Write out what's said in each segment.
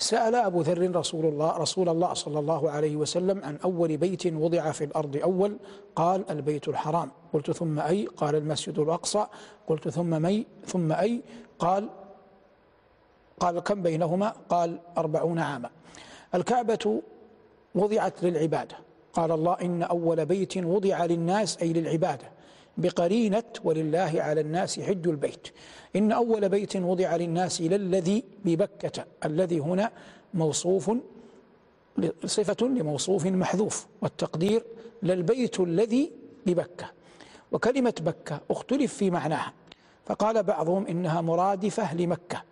سأل أبو ذر رسول الله رسول الله صلى الله عليه وسلم عن أول بيت وضع في الأرض أول قال البيت الحرام. قلت ثم أي؟ قال المسجد الأقصى. قلت ثم مي؟ ثم أي؟ قال قال كم بينهما؟ قال أربعون عاما. الكعبة وضعت للعبادة. قال الله إن أول بيت وضع للناس أي للعبادة. بقرينة ولله على الناس حج البيت. إن أول بيت وضع للناس للذي ببكة الذي هنا موصوف صفة لموصوف محذوف والتقدير للبيت الذي ببكة. وكلمة بكة اختلف في معناها. فقال بعضهم إنها مرادفة لمكة.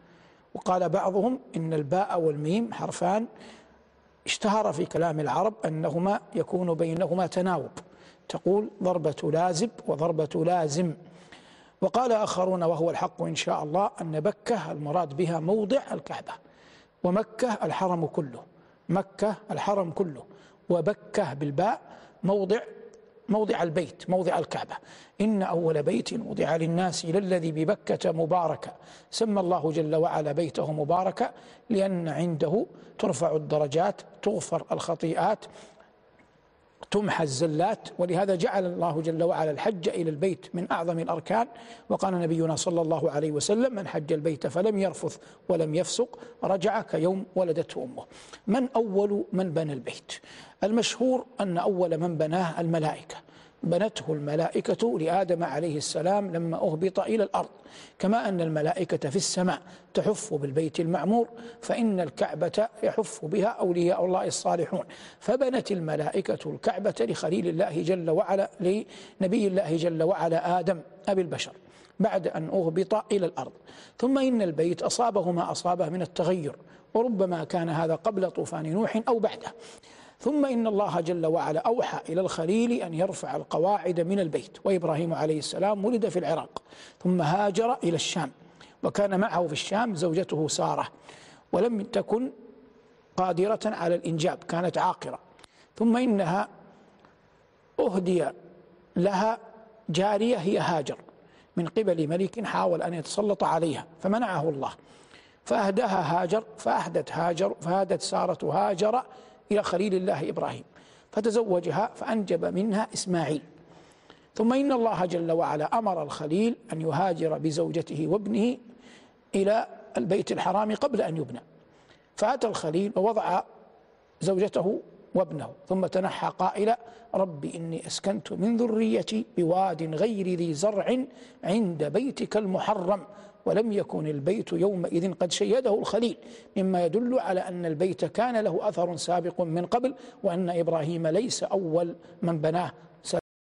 وقال بعضهم إن الباء والميم حرفان اشتهر في كلام العرب أنهما يكون بينهما تناوب. تقول ضربة لازب وضربة لازم. وقال آخرون وهو الحق إن شاء الله أن بكة المراد بها موضع الكعبة ومكة الحرم كله مكة الحرم كله وبكة بالباء موضع موضع البيت موضع الكعبة. إن أول بيت وضع للناس للذي ببكة مباركة. سمى الله جل وعلا بيته مباركة لأن عنده ترفع الدرجات تغفر الخطيئات تمحى الزلات ولهذا جعل الله جل وعلا الحج إلى البيت من أعظم الأركان. وقال نبينا صلى الله عليه وسلم من حج البيت فلم يرفث ولم يفسق رجع كيوم ولدته أمه. من أول من بنى البيت؟ المشهور أن أول من بناه الملائكة. بنته الملائكة لآدم عليه السلام لما أهبط إلى الأرض. كما أن الملائكة في السماء تحف بالبيت المعمور فإن الكعبة يحف بها أولياء الله الصالحون. فبنت الملائكة الكعبة لخليل الله جل وعلا لنبي الله جل وعلا آدم أبي البشر بعد أن أهبط إلى الأرض. ثم إن البيت أصابه ما أصابه من التغير وربما كان هذا قبل طوفان نوح أو بعده. ثم إن الله جل وعلا أوحى إلى الخليل أن يرفع القواعد من البيت. وإبراهيم عليه السلام ولد في العراق ثم هاجر إلى الشام وكان معه في الشام زوجته سارة ولم تكن قادرة على الإنجاب كانت عاقرة. ثم إنها أهدي لها جارية هي هاجر من قبل ملك حاول أن يتسلط عليها فمنعه الله. فأهداها هاجر فأهدت هاجر فهدت سارة هاجر إلى خليل الله إبراهيم. فتزوجها فأنجب منها إسماعيل. ثم إن الله جل وعلا أمر الخليل أن يهاجر بزوجته وابنه إلى البيت الحرام قبل أن يبنى. فأتى الخليل ووضع زوجته وابنه. ثم تنحى قائلا رب إني أسكنت من ذريتي بواد غير ذي زرع عند بيتك المحرم ولم يكن البيت يومئذ قد شيده الخليل. مما يدل على أن البيت كان له أثر سابق من قبل وأن إبراهيم ليس أول من بناه.